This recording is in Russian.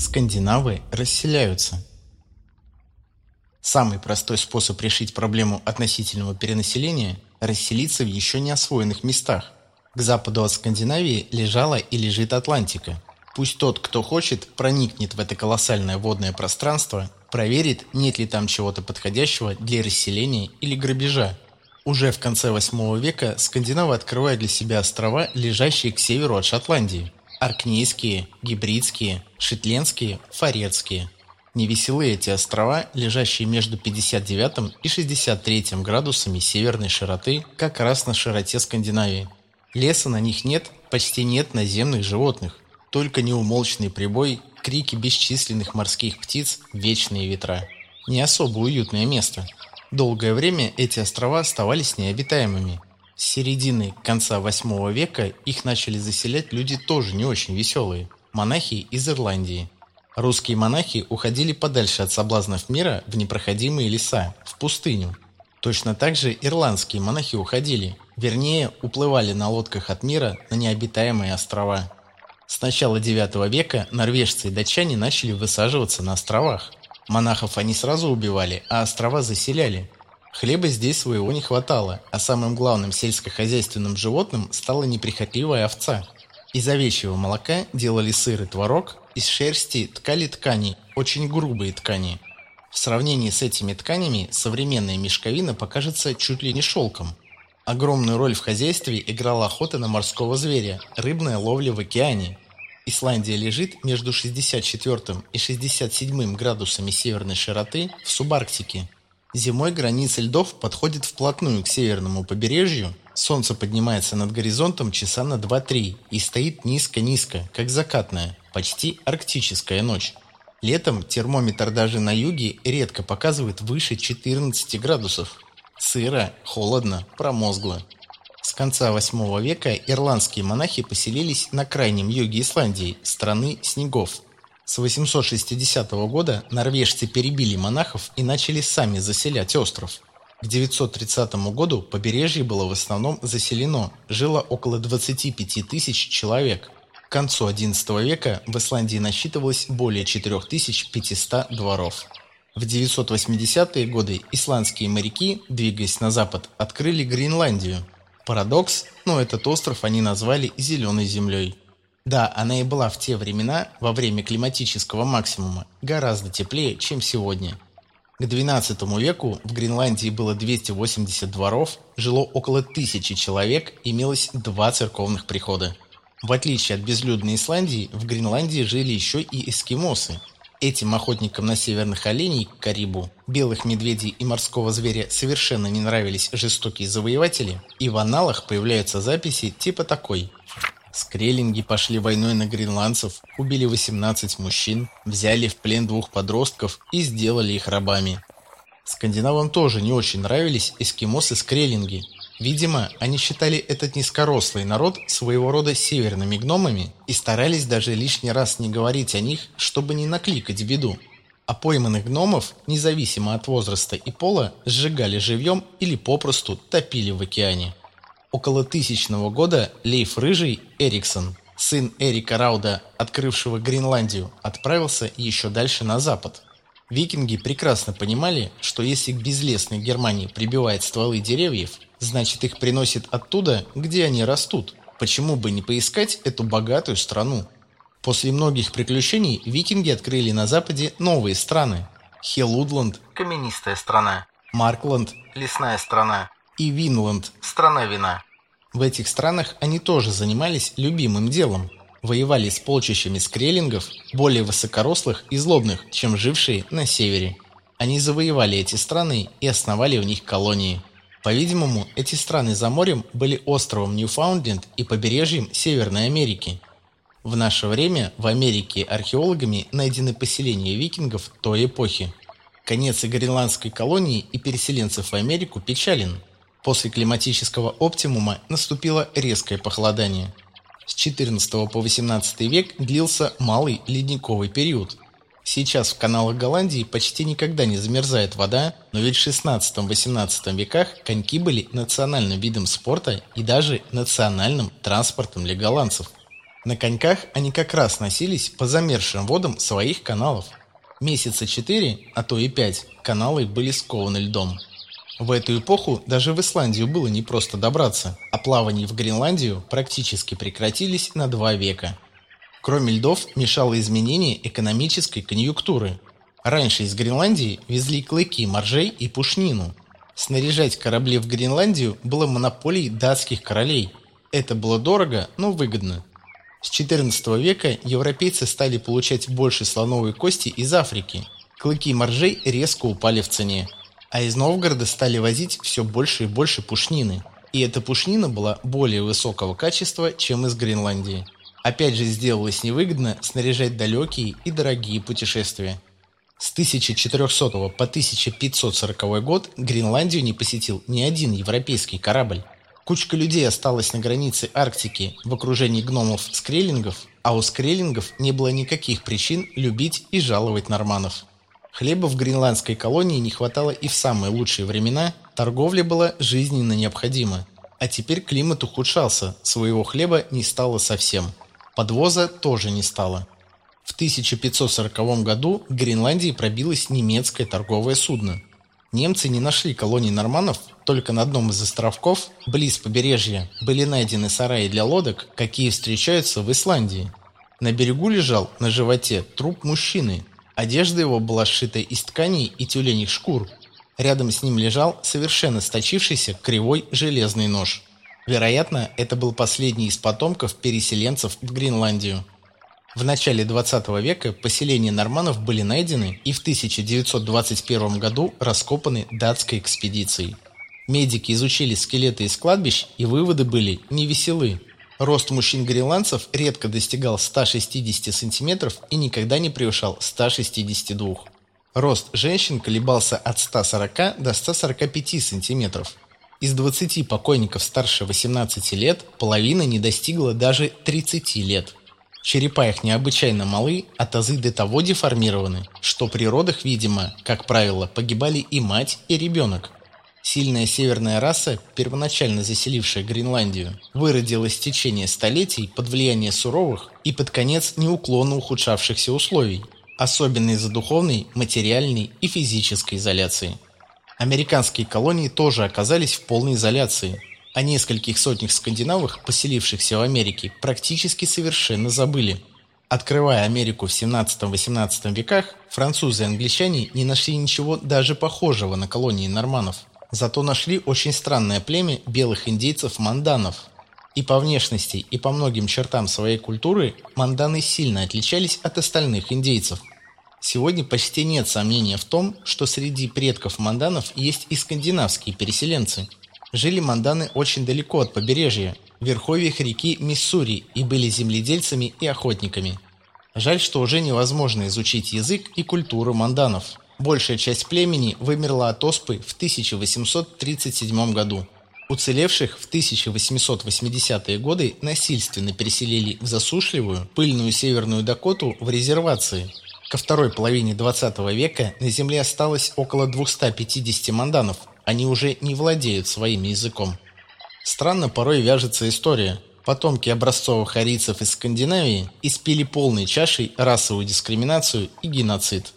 Скандинавы расселяются. Самый простой способ решить проблему относительного перенаселения – расселиться в еще не освоенных местах. К западу от Скандинавии лежала и лежит Атлантика. Пусть тот, кто хочет, проникнет в это колоссальное водное пространство, проверит, нет ли там чего-то подходящего для расселения или грабежа. Уже в конце 8 века скандинавы открывают для себя острова, лежащие к северу от Шотландии – Аркнейские, Гибридские, Шетленские, Фарерские. Невеселые эти острова, лежащие между 59 и 63 градусами северной широты, как раз на широте Скандинавии. Леса на них нет, почти нет наземных животных. Только неумолчный прибой, крики бесчисленных морских птиц, вечные ветра. Не особо уютное место. Долгое время эти острова оставались необитаемыми – с середины конца 8 века их начали заселять люди тоже не очень веселые – монахи из Ирландии. Русские монахи уходили подальше от соблазнов мира в непроходимые леса, в пустыню. Точно так же ирландские монахи уходили, вернее, уплывали на лодках от мира на необитаемые острова. С начала IX века норвежцы и датчане начали высаживаться на островах. Монахов они сразу убивали, а острова заселяли – Хлеба здесь своего не хватало, а самым главным сельскохозяйственным животным стала неприхотливая овца. Из овечьего молока делали сыр и творог, из шерсти ткали ткани, очень грубые ткани. В сравнении с этими тканями современная мешковина покажется чуть ли не шелком. Огромную роль в хозяйстве играла охота на морского зверя, рыбная ловля в океане. Исландия лежит между 64 и 67 градусами северной широты в субарктике. Зимой граница льдов подходит вплотную к северному побережью, солнце поднимается над горизонтом часа на 2-3 и стоит низко-низко, как закатная, почти арктическая ночь. Летом термометр даже на юге редко показывает выше 14 градусов. Сыро, холодно, промозгло. С конца 8 века ирландские монахи поселились на крайнем юге Исландии, страны снегов, с 860 года норвежцы перебили монахов и начали сами заселять остров. К 930 году побережье было в основном заселено, жило около 25 тысяч человек. К концу XI века в Исландии насчитывалось более 4500 дворов. В 980-е годы исландские моряки, двигаясь на запад, открыли Гренландию. Парадокс, но этот остров они назвали «зеленой землей». Да, она и была в те времена, во время климатического максимума, гораздо теплее, чем сегодня. К XII веку в Гренландии было 280 дворов, жило около тысячи человек, имелось два церковных прихода. В отличие от безлюдной Исландии, в Гренландии жили еще и эскимосы. Этим охотникам на северных оленей, карибу, белых медведей и морского зверя совершенно не нравились жестокие завоеватели, и в аналах появляются записи типа такой – Скреллинги пошли войной на гренландцев, убили 18 мужчин, взяли в плен двух подростков и сделали их рабами. Скандинавам тоже не очень нравились эскимосы-скреллинги. Видимо, они считали этот низкорослый народ своего рода северными гномами и старались даже лишний раз не говорить о них, чтобы не накликать беду. А пойманных гномов, независимо от возраста и пола, сжигали живьем или попросту топили в океане. Около тысячного года Лейф Рыжий Эриксон, сын Эрика Рауда, открывшего Гренландию, отправился еще дальше на запад. Викинги прекрасно понимали, что если к безлесной Германии прибивают стволы деревьев, значит их приносит оттуда, где они растут. Почему бы не поискать эту богатую страну? После многих приключений викинги открыли на западе новые страны. Хелудланд – каменистая страна, Маркланд – лесная страна, и Винланд – страна вина. В этих странах они тоже занимались любимым делом. Воевали с полчищами скреллингов, более высокорослых и злобных, чем жившие на севере. Они завоевали эти страны и основали в них колонии. По-видимому, эти страны за морем были островом Ньюфаундленд и побережьем Северной Америки. В наше время в Америке археологами найдены поселения викингов той эпохи. Конец гренландской колонии и переселенцев в Америку печален – После климатического оптимума наступило резкое похолодание. С XIV по XVIII век длился малый ледниковый период. Сейчас в каналах Голландии почти никогда не замерзает вода, но ведь в XVI-XVIII веках коньки были национальным видом спорта и даже национальным транспортом для голландцев. На коньках они как раз носились по замерзшим водам своих каналов. Месяца четыре, а то и пять, каналы были скованы льдом. В эту эпоху даже в Исландию было непросто добраться, а плавания в Гренландию практически прекратились на два века. Кроме льдов мешало изменение экономической конъюнктуры. Раньше из Гренландии везли клыки, моржей и пушнину. Снаряжать корабли в Гренландию было монополией датских королей. Это было дорого, но выгодно. С XIV века европейцы стали получать больше слоновой кости из Африки. Клыки моржей резко упали в цене. А из Новгорода стали возить все больше и больше пушнины. И эта пушнина была более высокого качества, чем из Гренландии. Опять же сделалось невыгодно снаряжать далекие и дорогие путешествия. С 1400 по 1540 год Гренландию не посетил ни один европейский корабль. Кучка людей осталась на границе Арктики в окружении гномов-скреллингов, а у скреллингов не было никаких причин любить и жаловать норманов. Хлеба в гренландской колонии не хватало и в самые лучшие времена, торговля была жизненно необходима. А теперь климат ухудшался, своего хлеба не стало совсем. Подвоза тоже не стало. В 1540 году в Гренландии пробилось немецкое торговое судно. Немцы не нашли колонии норманов, только на одном из островков, близ побережья, были найдены сараи для лодок, какие встречаются в Исландии. На берегу лежал на животе труп мужчины. Одежда его была сшита из тканей и тюленей шкур. Рядом с ним лежал совершенно сточившийся кривой железный нож. Вероятно, это был последний из потомков переселенцев в Гренландию. В начале 20 века поселения норманов были найдены и в 1921 году раскопаны датской экспедицией. Медики изучили скелеты из кладбищ, и выводы были невеселы. Рост мужчин-гренландцев редко достигал 160 см и никогда не превышал 162 Рост женщин колебался от 140 до 145 сантиметров. Из 20 покойников старше 18 лет половина не достигла даже 30 лет. Черепа их необычайно малы, а тазы до того деформированы, что при родах, видимо, как правило, погибали и мать, и ребенок. Сильная северная раса, первоначально заселившая Гренландию, выродилась в течение столетий под влияние суровых и под конец неуклонно ухудшавшихся условий, особенно из-за духовной, материальной и физической изоляции. Американские колонии тоже оказались в полной изоляции. О нескольких сотнях скандинавах, поселившихся в Америке, практически совершенно забыли. Открывая Америку в 17-18 веках, французы и англичане не нашли ничего даже похожего на колонии норманов. Зато нашли очень странное племя белых индейцев-манданов. И по внешности, и по многим чертам своей культуры манданы сильно отличались от остальных индейцев. Сегодня почти нет сомнения в том, что среди предков манданов есть и скандинавские переселенцы. Жили манданы очень далеко от побережья, в верховьях реки Миссури и были земледельцами и охотниками. Жаль, что уже невозможно изучить язык и культуру манданов. Большая часть племени вымерла от оспы в 1837 году. Уцелевших в 1880-е годы насильственно переселили в засушливую, пыльную северную Дакоту в резервации, Ко второй половине 20 века на Земле осталось около 250 манданов, они уже не владеют своим языком. Странно порой вяжется история. Потомки образцовых арийцев из Скандинавии испили полной чашей расовую дискриминацию и геноцид.